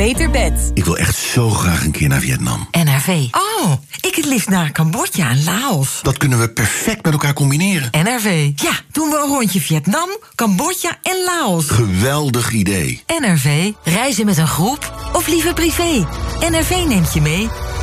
beter bed. Ik wil echt zo graag een keer naar Vietnam. NRV. Oh, ik het liefst naar Cambodja en Laos. Dat kunnen we perfect met elkaar combineren. NRV. Ja, doen we een rondje Vietnam, Cambodja en Laos. Geweldig idee. NRV. Reizen met een groep of liever privé. NRV neemt je mee.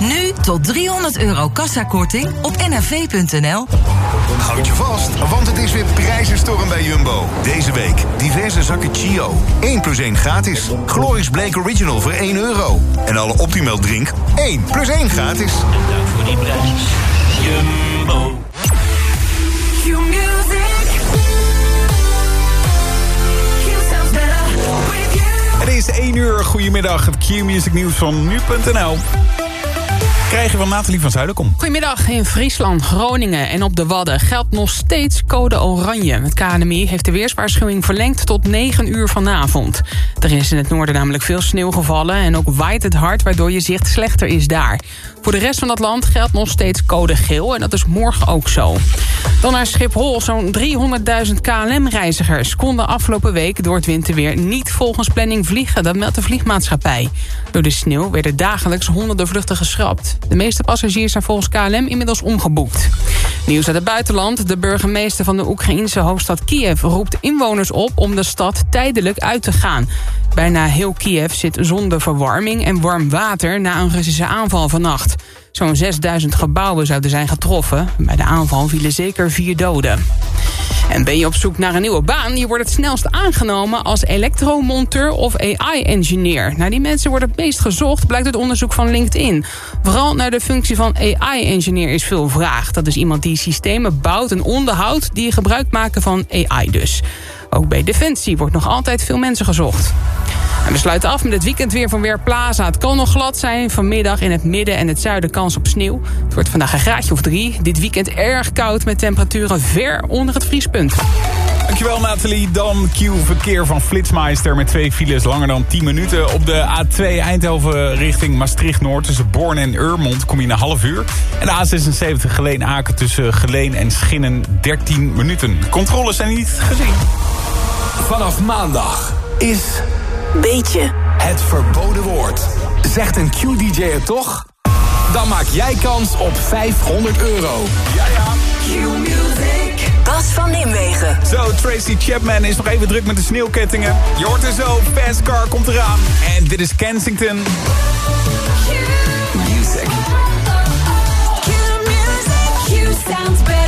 Nu tot 300 euro kassakorting op nrv.nl. Houd je vast, want het is weer prijzenstorm bij Jumbo. Deze week diverse zakken Chio. 1 plus 1 gratis. Glorious Blake Original voor 1 euro. En alle Optimal drink 1 plus 1 gratis. En dank voor die prijs. Jumbo. Het is 1 uur. Goedemiddag. Het Q-music nieuws van nu.nl. Krijgen we Nathalie van Zuiderkom. Goedemiddag. In Friesland, Groningen en op de Wadden geldt nog steeds code oranje. Het KNMI heeft de weerswaarschuwing verlengd tot 9 uur vanavond. Er is in het noorden namelijk veel sneeuw gevallen en ook waait het hard... waardoor je zicht slechter is daar. Voor de rest van het land geldt nog steeds code geel en dat is morgen ook zo. Dan naar Schiphol. Zo'n 300.000 KLM-reizigers konden afgelopen week door het winterweer niet volgens planning vliegen. Dat meldt de vliegmaatschappij. Door de sneeuw werden dagelijks honderden vluchten geschrapt. De meeste passagiers zijn volgens KLM inmiddels omgeboekt. Nieuws uit het buitenland. De burgemeester van de Oekraïnse hoofdstad Kiev roept inwoners op om de stad tijdelijk uit te gaan. Bijna heel Kiev zit zonder verwarming en warm water na een Russische aanval vannacht. Zo'n 6000 gebouwen zouden zijn getroffen. Bij de aanval vielen zeker vier doden. En ben je op zoek naar een nieuwe baan? Je wordt het snelst aangenomen als elektromonteur of AI-engineer. Nou, die mensen worden het meest gezocht, blijkt uit onderzoek van LinkedIn. Vooral naar de functie van AI-engineer is veel vraag. Dat is iemand die systemen bouwt en onderhoudt... die gebruik maken van AI dus. Ook bij Defensie wordt nog altijd veel mensen gezocht. En we sluiten af met het weekend weer van Weerplaza. Het kan nog glad zijn. Vanmiddag in het midden en het zuiden kans op sneeuw. Het wordt vandaag een graadje of drie. Dit weekend erg koud met temperaturen ver onder het vriespunt. Dankjewel Nathalie. Dan Q-verkeer van Flitsmeister met twee files langer dan 10 minuten. Op de A2 Eindhoven richting Maastricht-Noord tussen Born en Urmond kom je in een half uur. En de A76 Geleen-Aken tussen Geleen en Schinnen 13 minuten. De controles zijn niet gezien. Vanaf maandag is Beetje. het verboden woord. Zegt een Q-DJ het toch? Dan maak jij kans op 500 euro. Bas van Nimwegen. Zo, Tracy Chapman is nog even druk met de sneeuwkettingen. Je hoort er zo, Fast Car komt eraan. En dit is Kensington. sounds better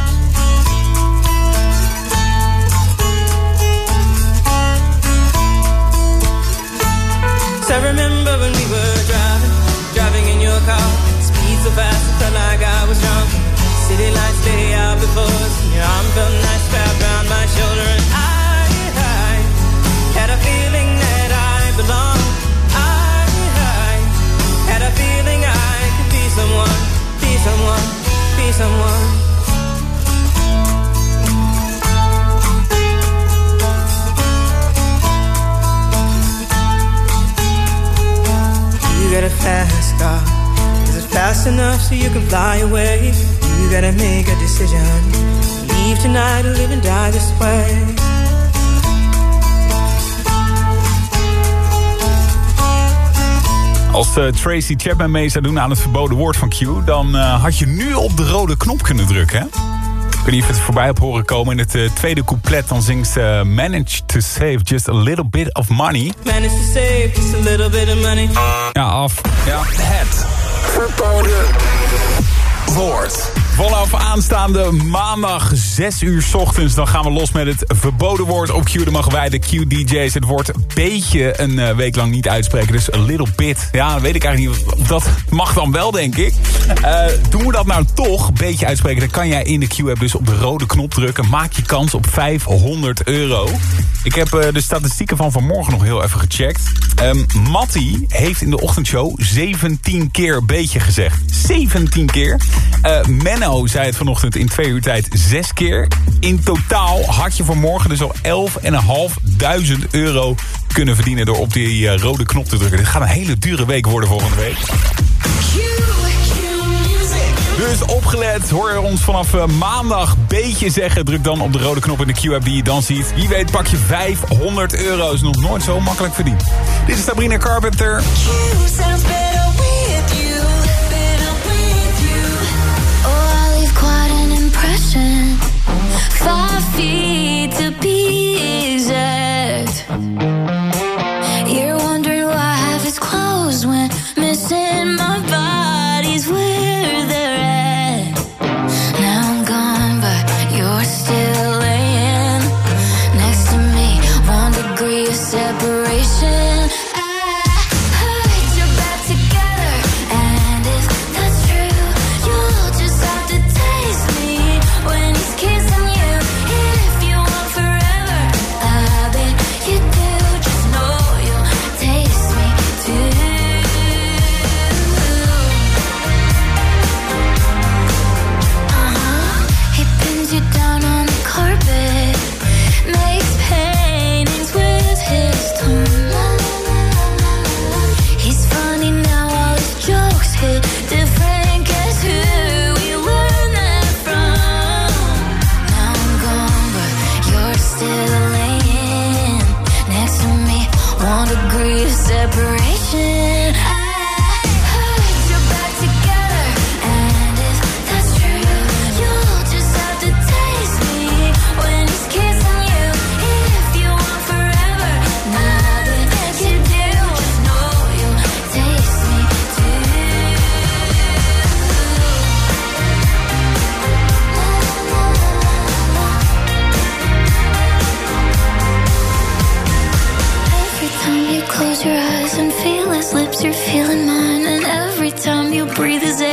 Als eh, Tracy Chapman mee zou doen aan het verboden woord van Q... dan eh, had je nu op de rode knop kunnen drukken, hè? Ik weet niet of je het voorbij hebt horen komen. In het eh, tweede couplet dan zingt ze... Manage to save just a little bit of money. Managed to save just a little bit of money. Ja, af. Ja. Het verboden woord. Vanaf aanstaande maandag 6 uur ochtends... dan gaan we los met het verboden woord op Q. Dan mogen wij de Q-DJ's het woord beetje een eh, week lang niet uitspreken. Dus a little bit. Ja, weet ik eigenlijk niet. Dat mag dan wel, denk ik. Eh, doen we dat nou toch, beetje uitspreken... dan kan jij in de Q-app dus op de rode knop drukken. Maak je kans op 500 euro. Ik heb eh, de statistieken van vanmorgen nog heel even gecheckt. Um, Matti heeft in de ochtendshow 17 keer beetje gezegd. 17 keer. Eh, Menno zei het vanochtend in twee uur tijd zes keer. In totaal had je vanmorgen dus al 11.500 euro kunnen verdienen... door op die eh, rode knop te drukken. Dit gaat een hele dure week worden volgende week. Dus opgelet, hoor je ons vanaf eh, maandag beetje zeggen. Druk dan op de rode knop in de Q-app die je dan ziet. Wie weet pak je 500 euro. Is nog nooit zo makkelijk verdiend. Dit is Sabrina Carpenter. sounds better with you, quite. Five feet to be exact. Your lips are feeling mine, and every time you breathe is.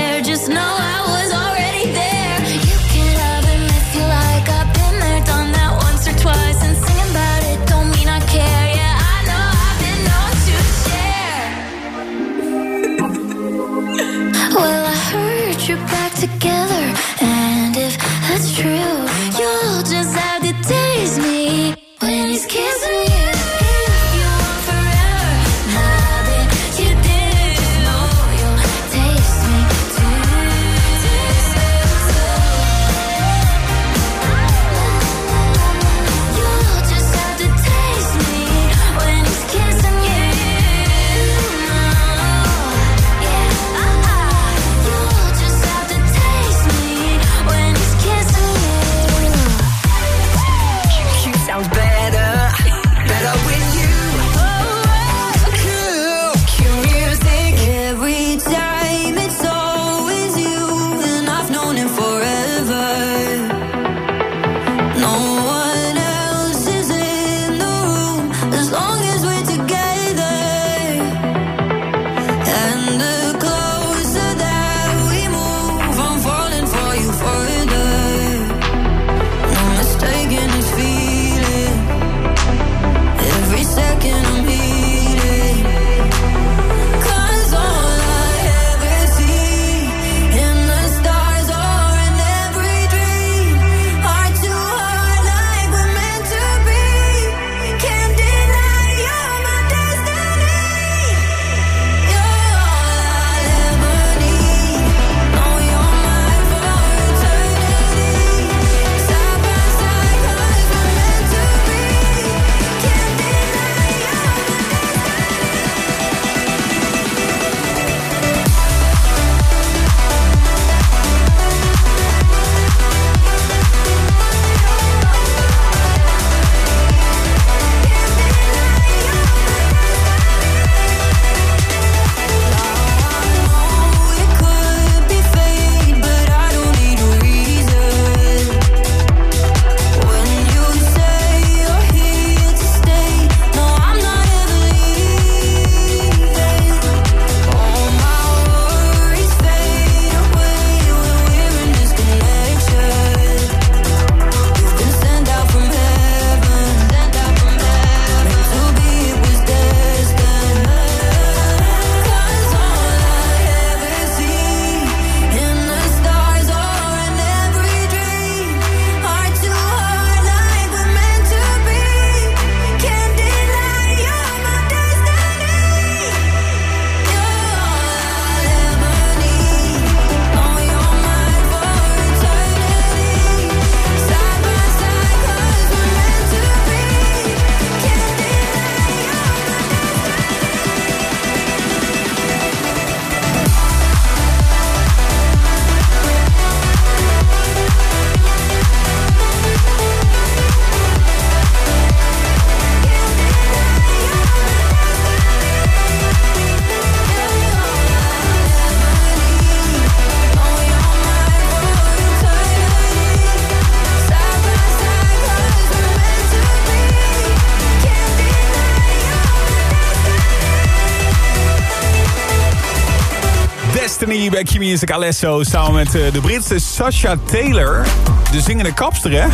Destiny bij Kimi en Alesso. Samen met eh, de Britse Sasha Taylor. De zingende kapster, hè?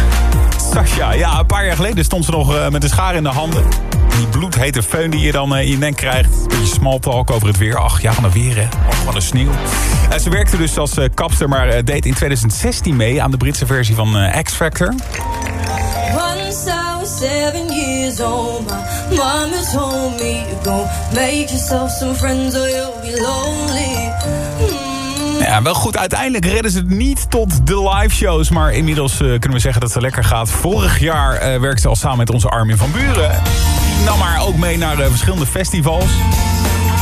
Sasha, ja, een paar jaar geleden stond ze nog eh, met een schaar in de handen. Die bloedhete feun die je dan eh, in je nek krijgt. Een beetje small talk over het weer. Ach, ja, van de weer, hè? Van de sneeuw. En ze werkte dus als kapster, maar deed in 2016 mee... aan de Britse versie van X Factor. Seven years old, my mama told me go make yourself some friends or you'll be lonely. Ja, wel goed. Uiteindelijk redden ze het niet tot de live shows. Maar inmiddels eh, kunnen we zeggen dat het lekker gaat. Vorig jaar uh, werkte ze al samen met onze Armin van Buren. Die nam haar ook mee naar eh, verschillende festivals.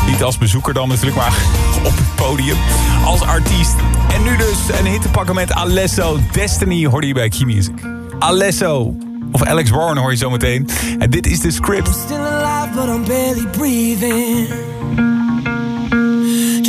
Niet als bezoeker dan natuurlijk, maar op het podium. Als artiest. En nu dus een hit te pakken met Alesso. Destiny hoorde je bij Key Music. Alesso. Of Alex Warren hoor je zo meteen. En dit is de script. I'm still alive, but I'm barely breathing.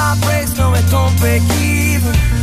heartbreaks, no it don't break even.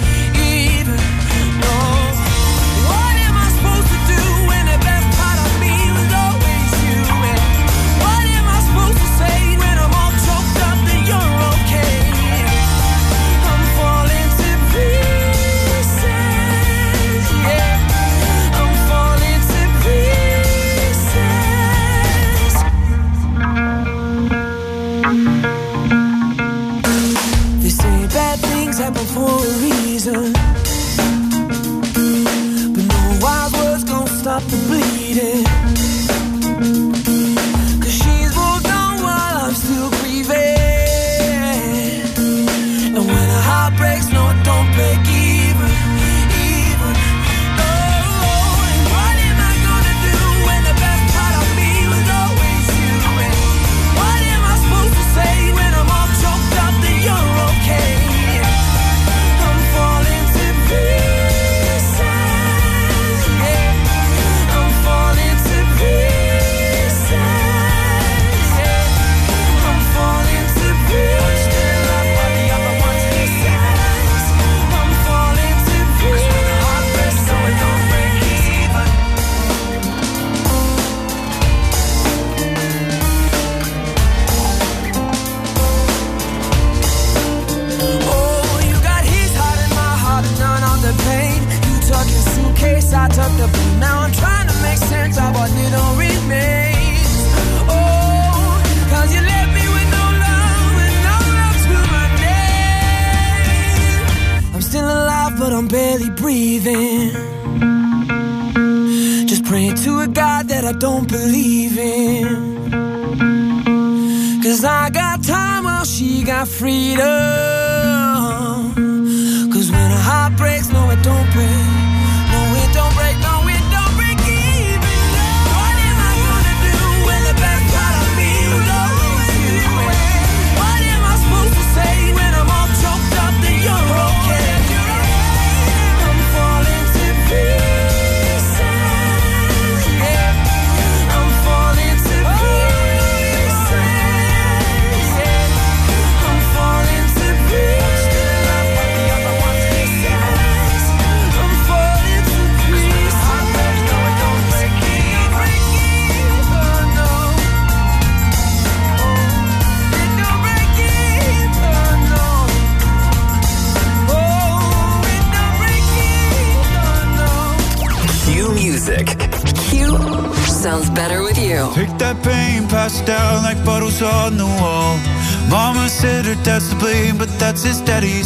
that's his steady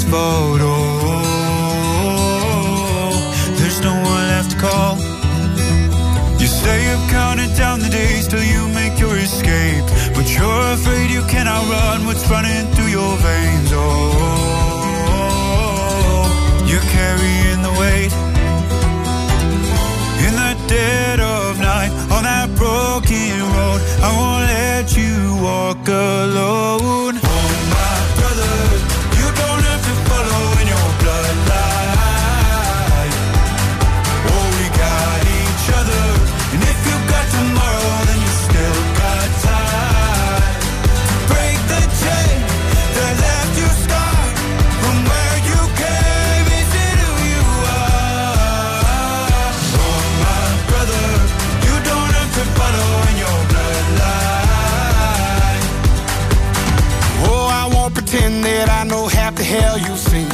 pretend that I know half the hell you see.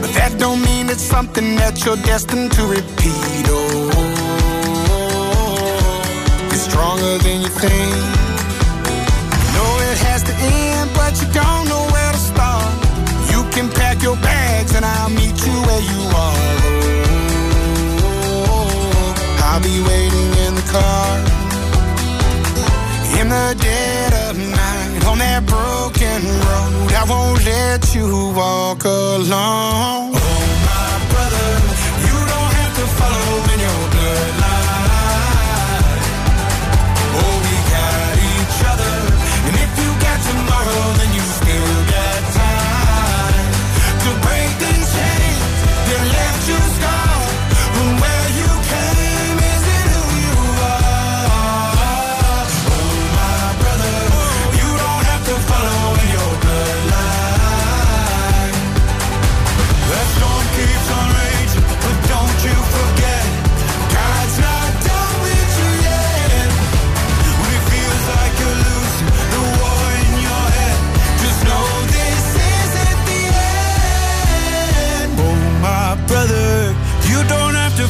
But that don't mean it's something that you're destined to repeat. Oh, it's stronger than you think. You know it has to end, but you don't know where to start. You can pack your bags and I'll meet you where you are. Oh, I'll be waiting in the car in the dead of night on that broad I won't let you walk alone.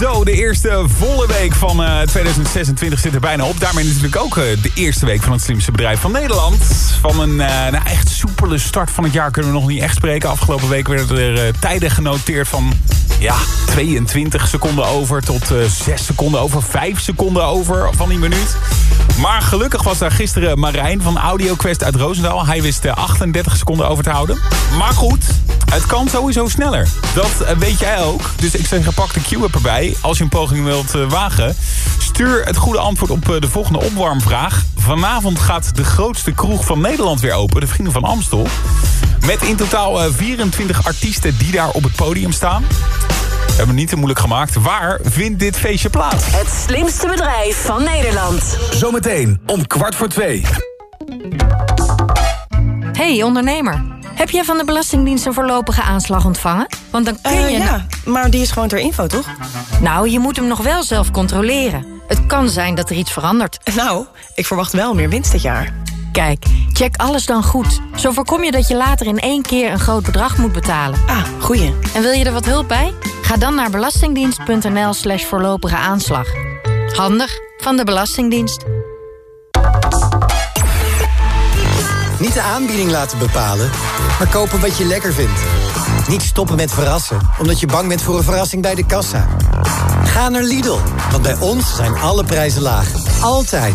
Zo, de eerste volle week van eh, 2026 zit er bijna op. Daarmee natuurlijk ook eh, de eerste week van het slimste bedrijf van Nederland. Van een eh, nou, echt soepele start van het jaar kunnen we nog niet echt spreken. Afgelopen week werden er eh, tijden genoteerd van ja, 22 seconden over tot eh 6 seconden over, 5 seconden over van die minuut. Maar gelukkig was daar gisteren Marijn van AudioQuest uit Roosendaal. Hij wist eh, 38 seconden over te houden. Maar goed, het kan sowieso sneller. Dat eh, weet jij ook. Dus ik zeg, pak de Q-app erbij. Als je een poging wilt eh, wagen. Stuur het goede antwoord op eh, de volgende opwarmvraag. Vanavond gaat de grootste kroeg van Nederland weer open. De Vrienden van Amstel. Met in totaal eh, 24 artiesten die daar op het podium staan. We hebben het niet te moeilijk gemaakt. Waar vindt dit feestje plaats? Het slimste bedrijf van Nederland. Zometeen om kwart voor twee. Hey ondernemer, heb jij van de Belastingdienst een voorlopige aanslag ontvangen? Want dan kun Eh, je... ja, maar die is gewoon ter info, toch? Nou, je moet hem nog wel zelf controleren. Het kan zijn dat er iets verandert. Nou, ik verwacht wel meer winst dit jaar. Kijk, check alles dan goed. Zo voorkom je dat je later in één keer een groot bedrag moet betalen. Ah, goeie. En wil je er wat hulp bij? Ga dan naar belastingdienst.nl slash voorlopige aanslag. Handig van de Belastingdienst. Niet de aanbieding laten bepalen, maar kopen wat je lekker vindt. Niet stoppen met verrassen, omdat je bang bent voor een verrassing bij de kassa. Ga naar Lidl, want bij ons zijn alle prijzen laag. Altijd.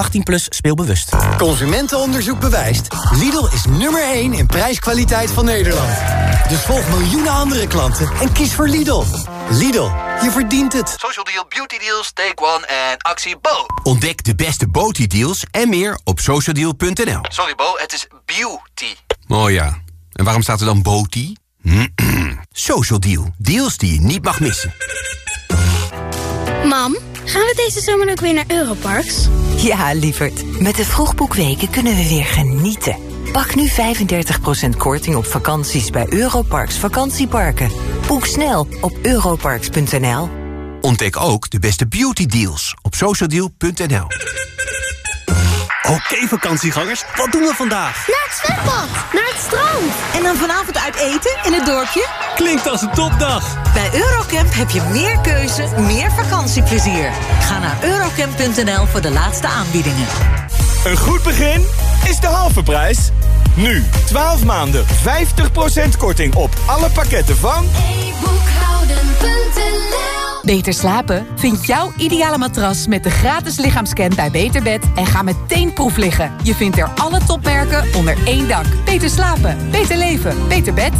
18 plus speelbewust. Consumentenonderzoek bewijst. Lidl is nummer 1 in prijskwaliteit van Nederland. Dus volg miljoenen andere klanten en kies voor Lidl. Lidl, je verdient het. Social Deal, Beauty Deals, Take One en Actie Bo. Ontdek de beste Boti deals en meer op socialdeal.nl. Sorry Bo, het is beauty. Oh ja, en waarom staat er dan Boti? Social Deal, deals die je niet mag missen. Mam, gaan we deze zomer ook weer naar Europarks? Ja, lieverd. Met de vroegboekweken kunnen we weer genieten. Pak nu 35% korting op vakanties bij Europarks vakantieparken. Boek snel op europarks.nl. Ontdek ook de beste beauty deals op socialdeal.nl. Oké vakantiegangers, wat doen we vandaag? Naar het zwembad, naar het strand. En dan vanavond uit eten in het dorpje? Klinkt als een topdag. Bij Eurocamp heb je meer keuze, meer vakantieplezier. Ga naar eurocamp.nl voor de laatste aanbiedingen. Een goed begin is de halve prijs. Nu, 12 maanden, 50% korting op alle pakketten van... Beter slapen? Vind jouw ideale matras met de gratis lichaamscan bij Beterbed en ga meteen proef liggen. Je vindt er alle topmerken onder één dak. Beter slapen, beter leven, beter bed.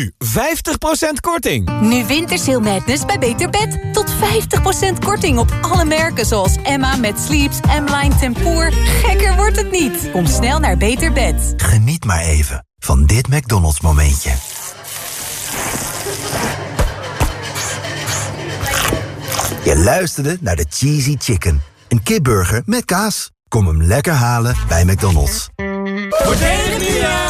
Nu, 50% korting. Nu Wintersale Madness bij Beter Bed. Tot 50% korting op alle merken zoals Emma met Sleeps, M-Line Tempoor. Gekker wordt het niet. Kom snel naar Beter Bed. Geniet maar even van dit McDonald's momentje. Je luisterde naar de Cheesy Chicken. Een kipburger met kaas. Kom hem lekker halen bij McDonald's. Voordelig nieuwjaar!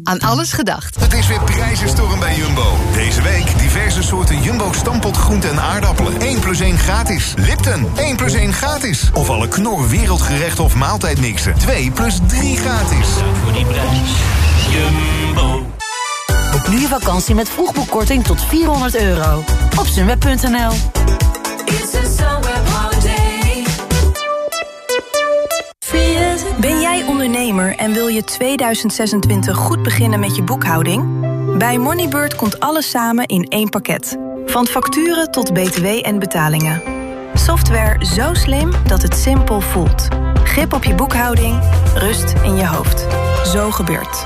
Aan alles gedacht. Het is weer prijzenstorm bij Jumbo. Deze week diverse soorten Jumbo stampot groenten en aardappelen. 1 plus 1 gratis. Lipton, 1 plus 1 gratis. Of alle knor wereldgerecht of maaltijdmixen. 2 plus 3 gratis. Voor die prijs. Jumbo. Boek nu je vakantie met vroegboekkorting tot 400 euro. Op sunweb.nl Ben jij ondernemer en wil je 2026 goed beginnen met je boekhouding? Bij Moneybird komt alles samen in één pakket. Van facturen tot btw en betalingen. Software zo slim dat het simpel voelt. Grip op je boekhouding, rust in je hoofd. Zo gebeurt.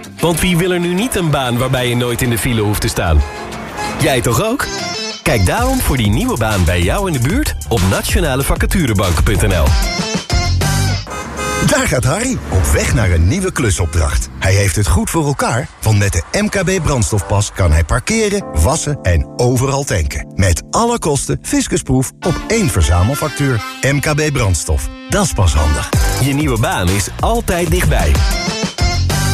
Want wie wil er nu niet een baan waarbij je nooit in de file hoeft te staan? Jij toch ook? Kijk daarom voor die nieuwe baan bij jou in de buurt op nationalevacaturebank.nl. Daar gaat Harry, op weg naar een nieuwe klusopdracht. Hij heeft het goed voor elkaar, want met de MKB brandstofpas kan hij parkeren, wassen en overal tanken. Met alle kosten fiscusproef op één verzamelfactuur. MKB brandstof, dat is pas handig. Je nieuwe baan is altijd dichtbij.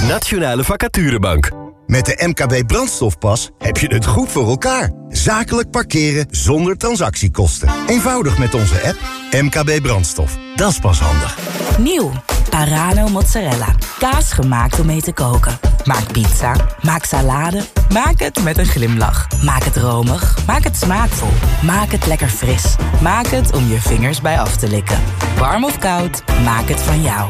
Nationale Vacaturebank. Met de MKB brandstofpas heb je het goed voor elkaar. Zakelijk parkeren zonder transactiekosten. Eenvoudig met onze app MKB brandstof. Dat is pas handig. Nieuw. Parano mozzarella. Kaas gemaakt om mee te koken. Maak pizza. Maak salade. Maak het met een glimlach. Maak het romig. Maak het smaakvol. Maak het lekker fris. Maak het om je vingers bij af te likken. Warm of koud, maak het van jou.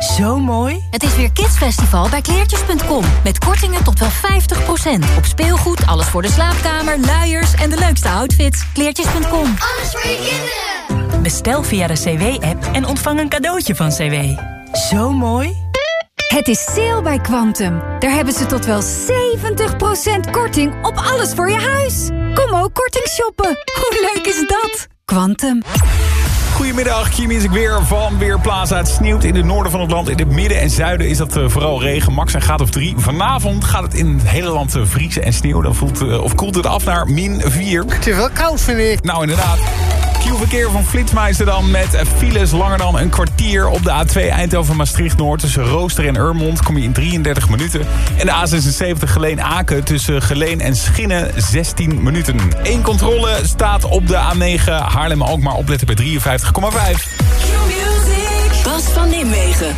Zo mooi. Het is weer Kidsfestival bij kleertjes.com. Met kortingen tot wel 50%. Op speelgoed, alles voor de slaapkamer, luiers en de leukste outfits. Kleertjes.com. Alles voor je kinderen. Bestel via de CW-app en ontvang een cadeautje van CW. Zo mooi. Het is sale bij Quantum. Daar hebben ze tot wel 70% korting op alles voor je huis. Kom ook korting shoppen. Hoe leuk is dat? Quantum. Goedemiddag, Kim is ik weer van Weerplaza. Het sneeuwt in het noorden van het land. In het midden en zuiden is dat eh, vooral regen. Max een graad of drie. Vanavond gaat het in het hele land eh, vriezen en sneeuwen. Dan voelt, eh, of koelt het af naar min 4. Het is wel koud, vind ik. Nou, inderdaad. Q-verkeer van Flitsmeister dan met files langer dan een kwartier op de A2 Eindhoven-Maastricht-Noord. Tussen Rooster en Urmond kom je in 33 minuten. En de A76 Geleen-Aken tussen Geleen en Schinnen 16 minuten. Eén controle staat op de A9 Haarlem-Alkmaar opletten bij 53,5. Bas van Nimwegen.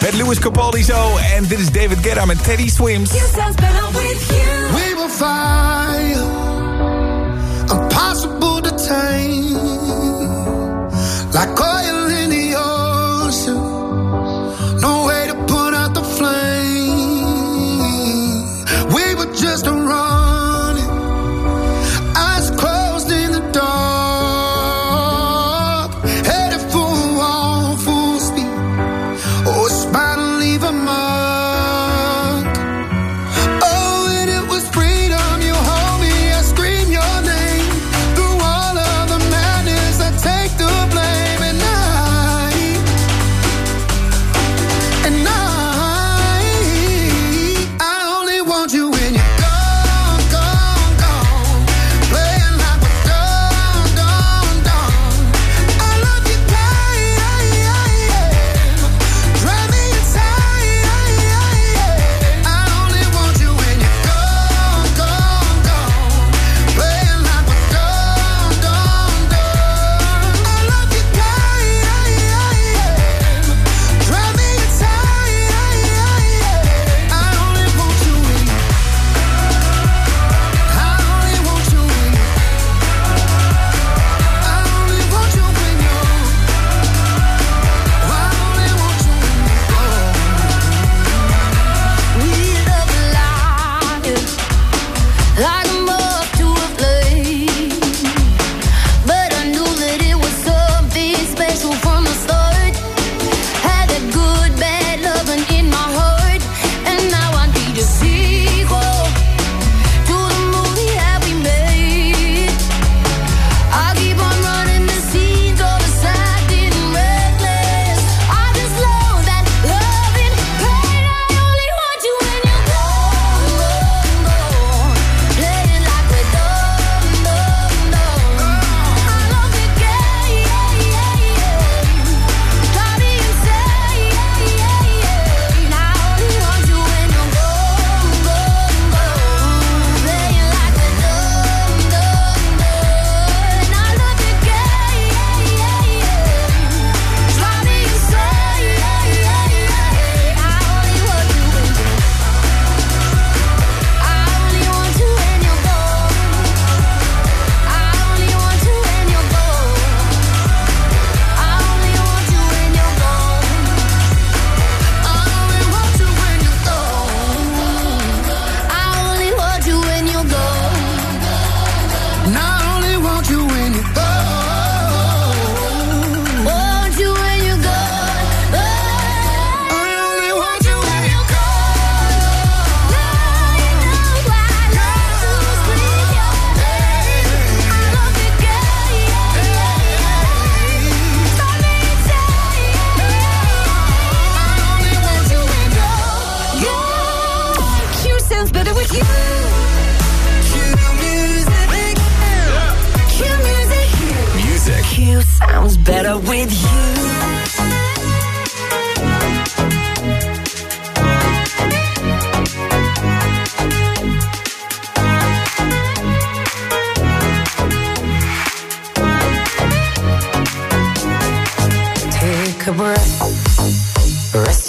Met Louis Capaldi zo en dit is David Guetta met Teddy Swims. We will fire, impossible to tame, like oil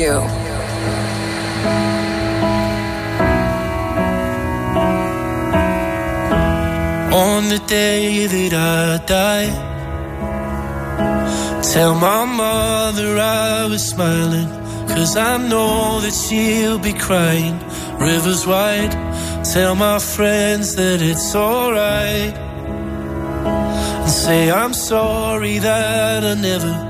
You. On the day that I die, tell my mother I was smiling. Cause I know that she'll be crying. Rivers wide, tell my friends that it's alright. And say I'm sorry that I never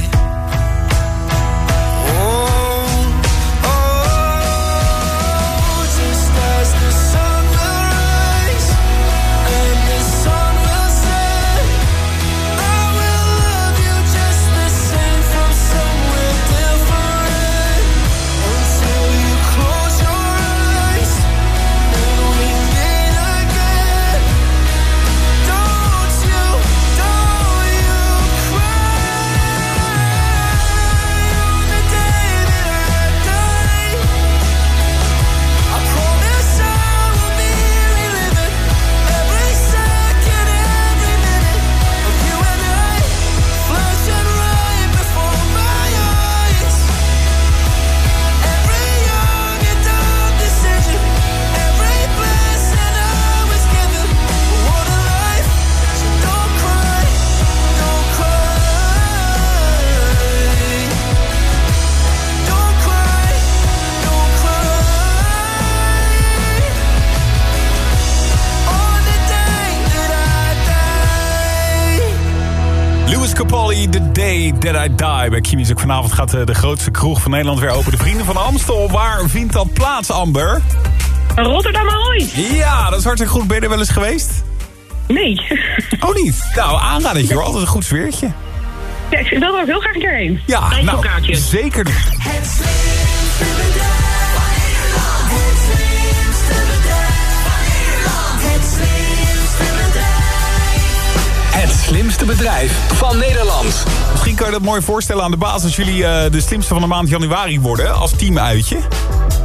Day That I Die bij Q-Music. Vanavond gaat eh, de grootste kroeg van Nederland weer open. De Vrienden van Amstel. Waar vindt dat plaats, Amber? Rotterdam Ahoy. Ja, dat is hartstikke goed. Ben je er wel eens geweest? Nee. Oh niet? Nou, aanradertje hoor. Altijd een goed sfeertje. Ja, ik wil er ook heel graag een keer heen. Ja, je nou, een kaartje. zeker. Het slimste bedrijf van Nederland. Misschien kan je dat mooi voorstellen aan de baas... als jullie eh, de slimste van de maand januari worden. Als teamuitje.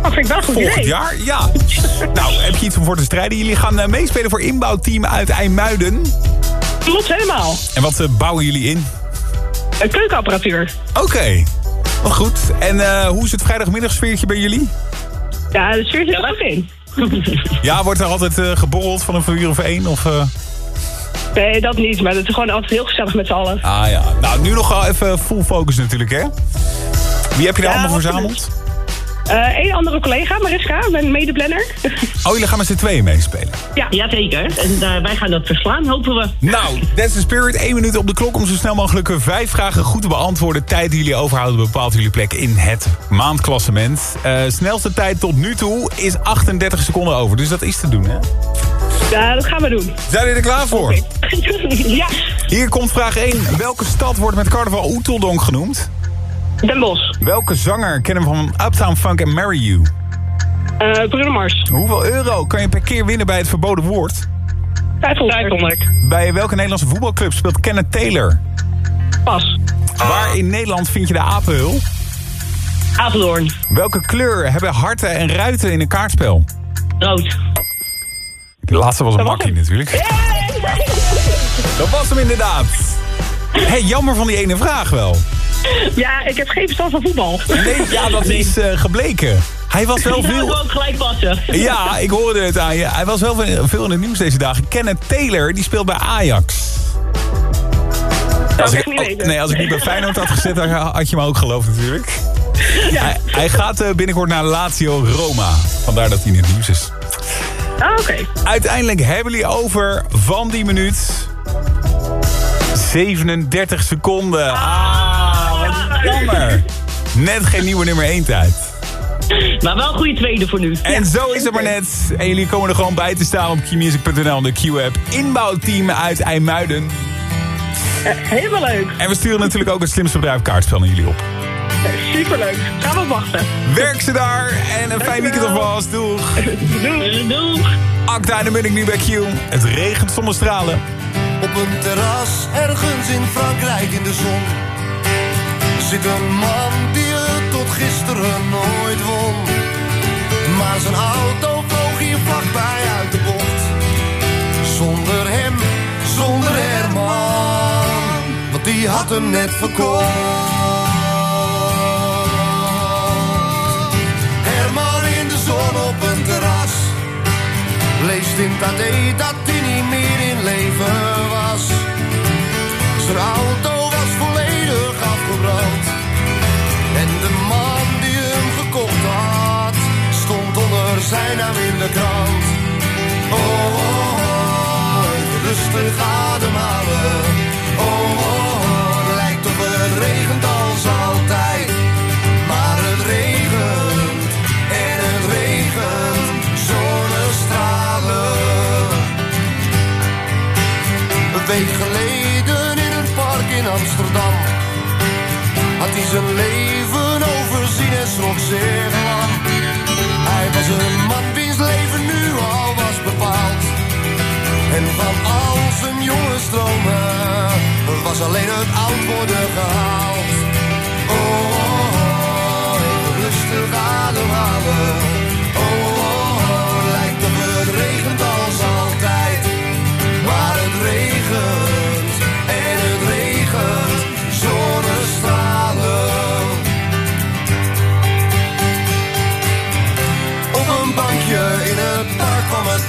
Dat vind ik wel goed Volgend idee. jaar, ja. nou, heb je iets om voor te strijden? Jullie gaan eh, meespelen voor inbouwteam uit IJmuiden. Klopt helemaal. En wat eh, bouwen jullie in? Een keukenapparatuur. Oké, wel goed. En eh, hoe is het vrijdagmiddagsfeertje bij jullie? Ja, de sfeer zit er ook in. Ja, wordt er altijd geborreld van een uur of één? Of, eh? Nee, dat niet, maar het is gewoon altijd heel gezellig met z'n allen. Ah ja, nou nu nog wel even full focus natuurlijk, hè? Wie heb je daar Ja, allemaal verzameld? Eh een andere collega, Mariska, mijn medeplanner. Oh, jullie gaan met z'n tweeën meespelen. ja, jazeker. En eh, wij gaan dat verslaan, hopen we. Nou, that's the spirit. Eén minuut op de klok om zo snel mogelijk eh, vijf vragen goed te beantwoorden. Tijd die jullie overhouden bepaalt jullie plek in het maandklassement. Eh, snelste tijd tot nu toe is 38 seconden over. Dus dat is te doen, hè? Ja, dat gaan we doen. Zijn jullie er klaar voor? ja, Hier komt vraag 1. Welke stad wordt met carnaval Oeteldonk genoemd? Den Bosch. Welke zanger kennen we van Uptown Funk and Marry You? Eh Bruno Mars. Hoeveel euro kan je per keer winnen bij het verboden woord? 500. 500. Bij welke Nederlandse voetbalclub speelt Kenneth Taylor? Pas. Waar in Nederland vind je de apenhul? Apeldoorn. Welke kleur hebben harten en ruiten in een kaartspel? Rood. De laatste was een makkie natuurlijk. Dat was hem inderdaad. hey, jammer van die ene vraag wel. Ja, ik heb geen verstand van voetbal. Nee, ja, dat is eh, gebleken. Hij was wel veel... we ook gelijk passen. Ja, ik hoorde het aan je. Hij was wel veel in het nieuws deze dagen. Kenneth Taylor, die speelt bij Ajax. Als ik ik, niet weten. nee, als ik niet bij Feyenoord had gezet, dan had je me ook geloofd natuurlijk. Hij, hij gaat eh, binnenkort naar Lazio Roma. Vandaar dat hij in het nieuws is. Ah, oké. Uiteindelijk hebben jullie over van die minuut 37 seconden. Ah, wat jammer. Net geen nieuwe nummer 1 tijd. Maar wel een goede tweede voor nu. En zo is het maar net. En jullie komen er gewoon bij te staan op qmusic.nl, de Q-app. Inbouwteam uit IJmuiden. Helemaal leuk. En we sturen natuurlijk ook het slimste bedrijf kaartspel naar jullie op. Superleuk. Gaan we wachten. Werk ze daar en een fijn weekend alvast. Doeg. Doeg. Doeg. Acta en de Munnik nu bij Q. Het regent zonder stralen. Op een terras ergens in Frankrijk in de zon zit een man die het tot gisteren nooit won. Maar zijn auto vloog hier vlakbij uit de bocht. Zonder hem, zonder Herman, want die had hem net verkocht. Leest in AD dat hij niet meer in leven was. Zijn auto was volledig afgebrand. En de man die hem gekocht had, stond onder zijn naam in de krant. Oh, oh, oh, even rustig ademhalen. Hij zijn leven overzien en schrok zeer lang. Hij was een man wiens leven nu al was bepaald. En van al zijn jonge stromen was alleen het oud worden gehaald. Oh, oh, oh, even rustig ademhalen. Oh, oh, oh, lijkt op het regent als altijd. Maar het regent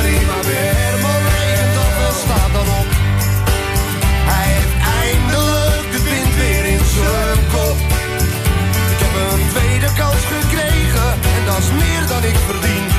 primavera. Morregent of wel staat dan op. Hij heeft eindelijk de wind weer in zijn kop. Ik heb een tweede kans gekregen en dat is meer dan ik verdien.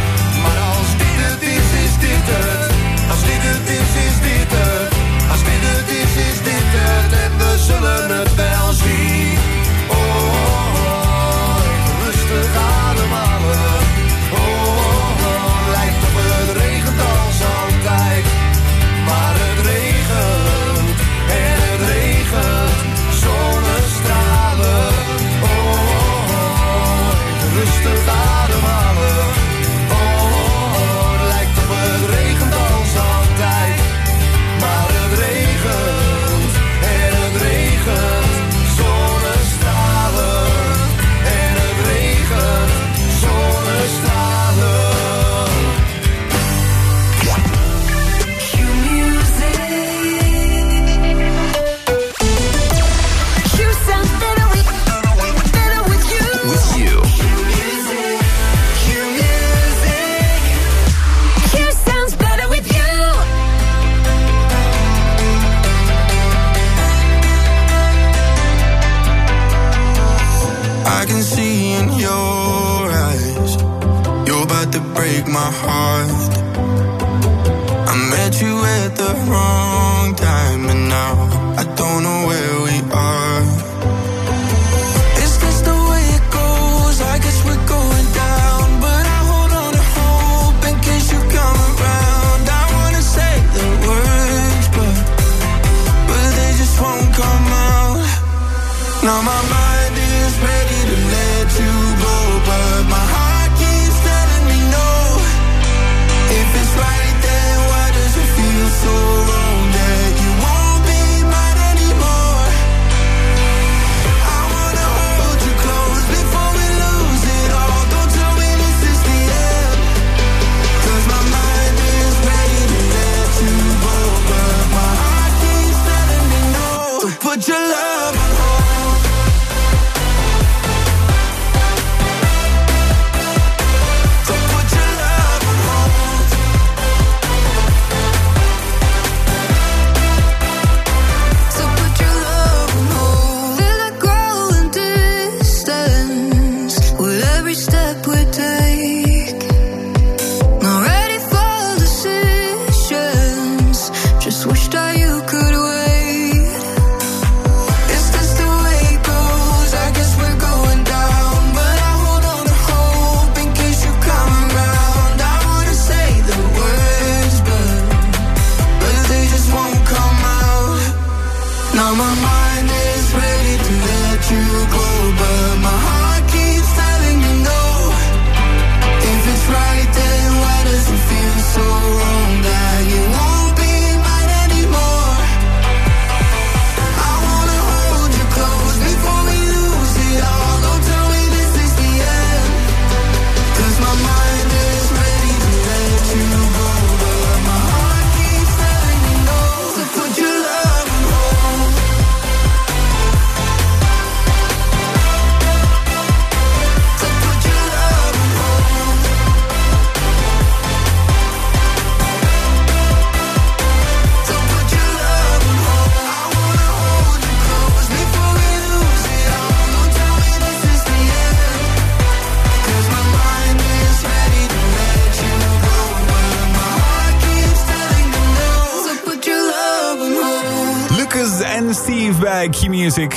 En Steve bij Key Music.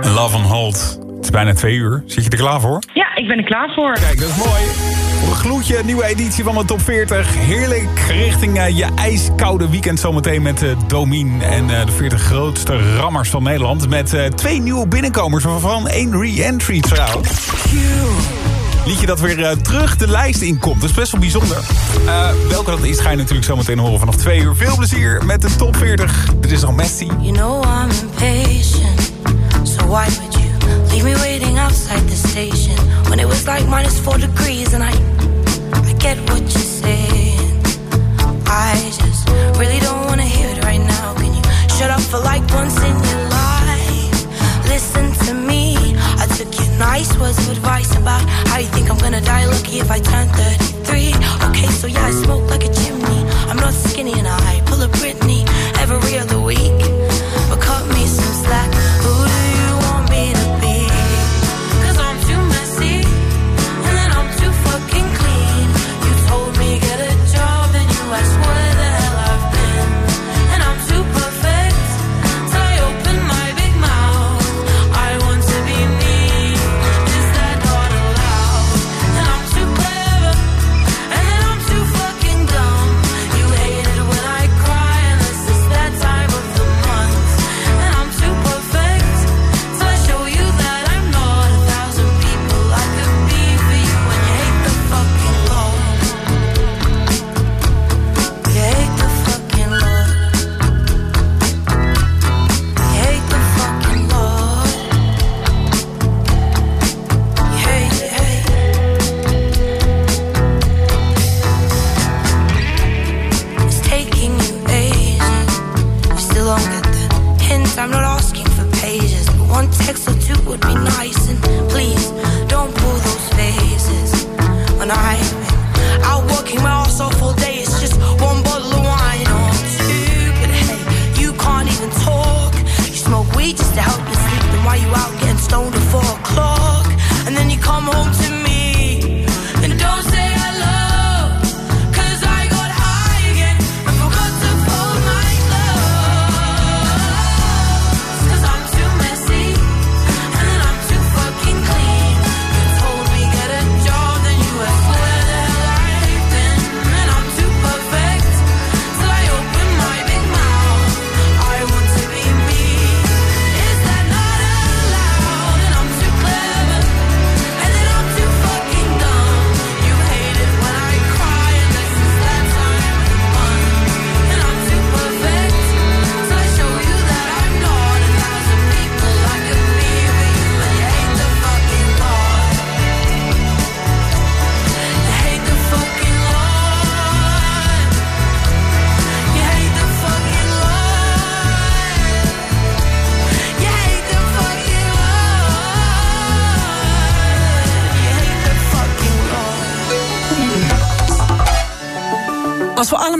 Love on Hold. Het is bijna twee uur. Zit je er klaar voor? Ja, ik ben er klaar voor. Kijk, dat is mooi. Een gloedje, nieuwe editie van de Top 40. Heerlijk richting eh, je ijskoude weekend zometeen met eh, eh, de Domien. En de 40 grootste rammers van Nederland. Met twee nieuwe binnenkomers, Van één re-entry trouw. Liedje dat weer uh, terug de lijst in komt. Dat is best wel bijzonder. Uh, welke dat is ga je natuurlijk zo meteen horen vanaf twee uur. Veel plezier met de top 40. Dit is al Messi. You know I'm impatient, so why would you leave me waiting outside the station? When it was like minus four degrees and I, I get what you say. I just really don't want to hear it right now. Can you shut up for like once in your life? listen to me. I took your nice words of advice about how you think I'm gonna die lucky if I turn 33. Okay, so yeah, I smoke like a chimney. I'm not skinny and I pull a Britney every other week.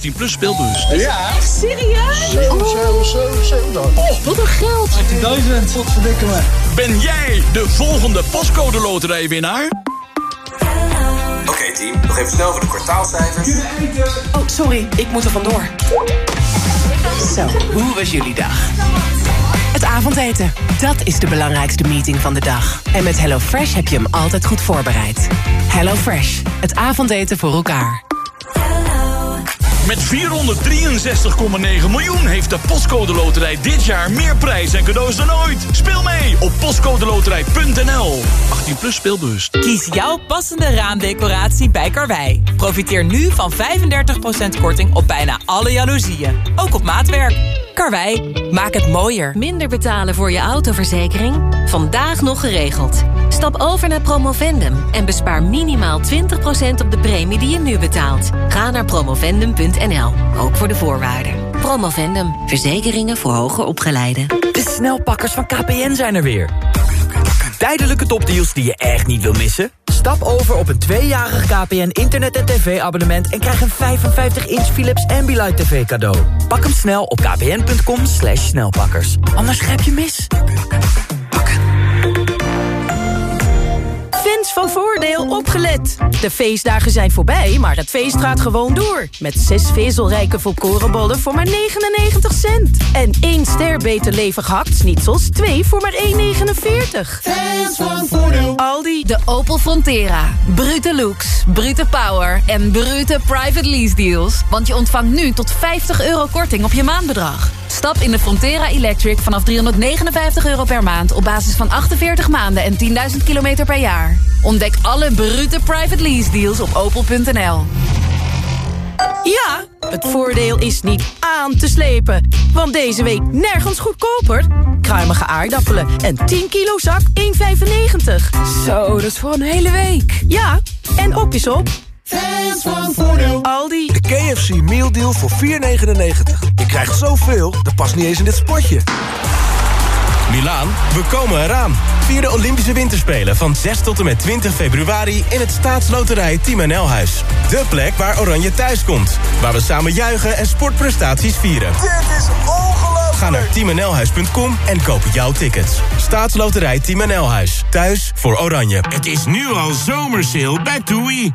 18 plus speelbus. Ja. Echt serieus? Zo, zo, zo, zo dan. Oh, wat een geld. 18.000. Wat verdikken me. Ben jij de volgende postcode loterijwinnaar? Oké team, nog even snel voor de kwartaalcijfers. Oh, sorry, ik moet er vandoor. Zo, hoe was jullie dag? Het avondeten, dat is de belangrijkste meeting van de dag. En met HelloFresh heb je hem altijd goed voorbereid. HelloFresh, het avondeten voor elkaar. Met 463,9 miljoen heeft de Postcode Loterij dit jaar meer prijs en cadeaus dan ooit. Speel mee op postcodeloterij.nl. 18 plus speelbewust. Kies jouw passende raamdecoratie bij Karwei. Profiteer nu van 35% korting op bijna alle jaloezieën. Ook op maatwerk. Karwei, maak het mooier. Minder betalen voor je autoverzekering? Vandaag nog geregeld. Stap over naar Promovendum en bespaar minimaal 20% op de premie die je nu betaalt. Ga naar promovendum.nl, ook voor de voorwaarden. Promovendum, verzekeringen voor hoger opgeleiden. De snelpakkers van KPN zijn er weer. Tijdelijke topdeals die je echt niet wil missen? Stap over op een tweejarig KPN internet- en tv-abonnement... en krijg een 55-inch Philips Ambilight TV cadeau. Pak hem snel op kpn.com snelpakkers. Anders grijp je mis. Fans van Voordeel opgelet. De feestdagen zijn voorbij, maar het feest gaat gewoon door. Met zes vezelrijke volkorenbollen voor maar 99 cent. En één ster beter levig hakt-snitsels, twee voor maar 1,49. Fans van Voordeel. Aldi. De Opel Frontera. Brute looks, brute power en brute private lease deals. Want je ontvangt nu tot 50 euro korting op je maandbedrag. Stap in de Frontera Electric vanaf 359 euro per maand... op basis van 48 maanden en 10.000 kilometer per jaar. Ontdek alle brute private lease deals op opel.nl. Ja, het voordeel is niet aan te slepen. Want deze week nergens goedkoper. Kruimige aardappelen en 10 kilo zak 1,95. Zo, dat is voor een hele week. Ja, en op is op. Fans van Voordeel. Aldi. De KFC Meal Deal voor 4,99. Je krijgt zoveel, dat past niet eens in dit spotje. Milaan, we komen eraan. Vier de Olympische Winterspelen van 6 tot en met 20 februari... in het staatsloterij Team NL Huis. De plek waar Oranje thuis komt. Waar we samen juichen en sportprestaties vieren. Dit is ongelooflijk. Ga naar teamnlhuis.com en koop jouw tickets. Staatsloterij Team NL Huis. Thuis voor Oranje. Het is nu al zomersale bij TUI.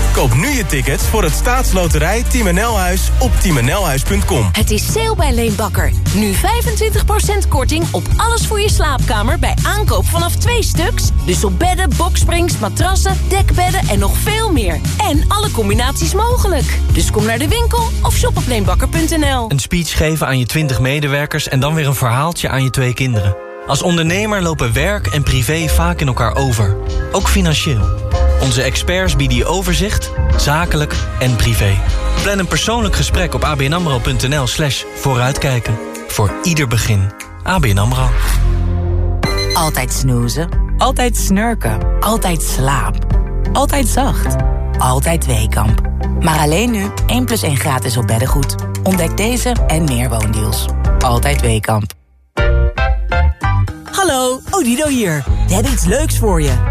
Koop nu je tickets voor het staatsloterij Team NL-huis op teamnlhuis.com. Het is sale bij Leenbakker. Nu 25% korting op alles voor je slaapkamer bij aankoop vanaf twee stuks. Dus op bedden, boksprings, matrassen, dekbedden en nog veel meer. En alle combinaties mogelijk. Dus kom naar de winkel of shop op leenbakker.nl. Een speech geven aan je 20 medewerkers en dan weer een verhaaltje aan je twee kinderen. Als ondernemer lopen werk en privé vaak in elkaar over. Ook financieel. Onze experts bieden je overzicht, zakelijk en privé. Plan een persoonlijk gesprek op abnamro.nl slash vooruitkijken. Voor ieder begin. ABN AMRO. Altijd snoezen. Altijd snurken. Altijd slaap. Altijd zacht. Altijd Weekamp. Maar alleen nu 1 plus 1 gratis op beddengoed. Ontdek deze en meer woondeals. Altijd Weekamp. Hallo, Odido hier. We hebben iets leuks voor je.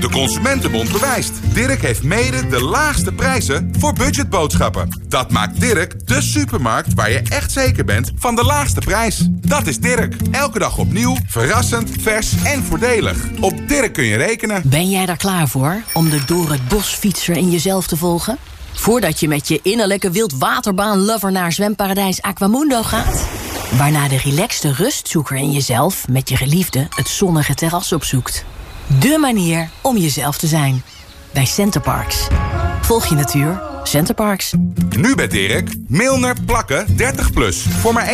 De Consumentenbond bewijst. Dirk heeft mede de laagste prijzen voor budgetboodschappen. Dat maakt Dirk de supermarkt waar je echt zeker bent van de laagste prijs. Dat is Dirk. Elke dag opnieuw, verrassend, vers en voordelig. Op Dirk kun je rekenen. Ben jij daar klaar voor om de door het bos fietser in jezelf te volgen? Voordat je met je innerlijke wildwaterbaan-lover naar zwemparadijs Aquamundo gaat? Waarna de relaxte rustzoeker in jezelf met je geliefde het zonnige terras opzoekt. De manier om jezelf te zijn. Bij Centerparks. Volg je natuur. Centerparks. Nu bij Dirk, Milner plakken 30 plus voor maar 1,69.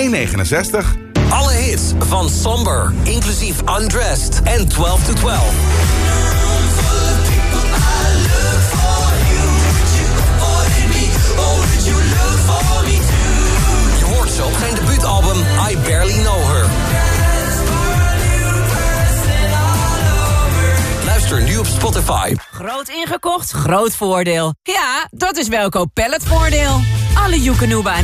Alle hits van Somber, inclusief Undressed en 12 to 12. Je hoort ze op zijn debuutalbum I Barely Know Her. Nu op Spotify. Groot ingekocht, groot voordeel. Ja, dat is Welkoop Palletvoordeel. Alle Joekanuba en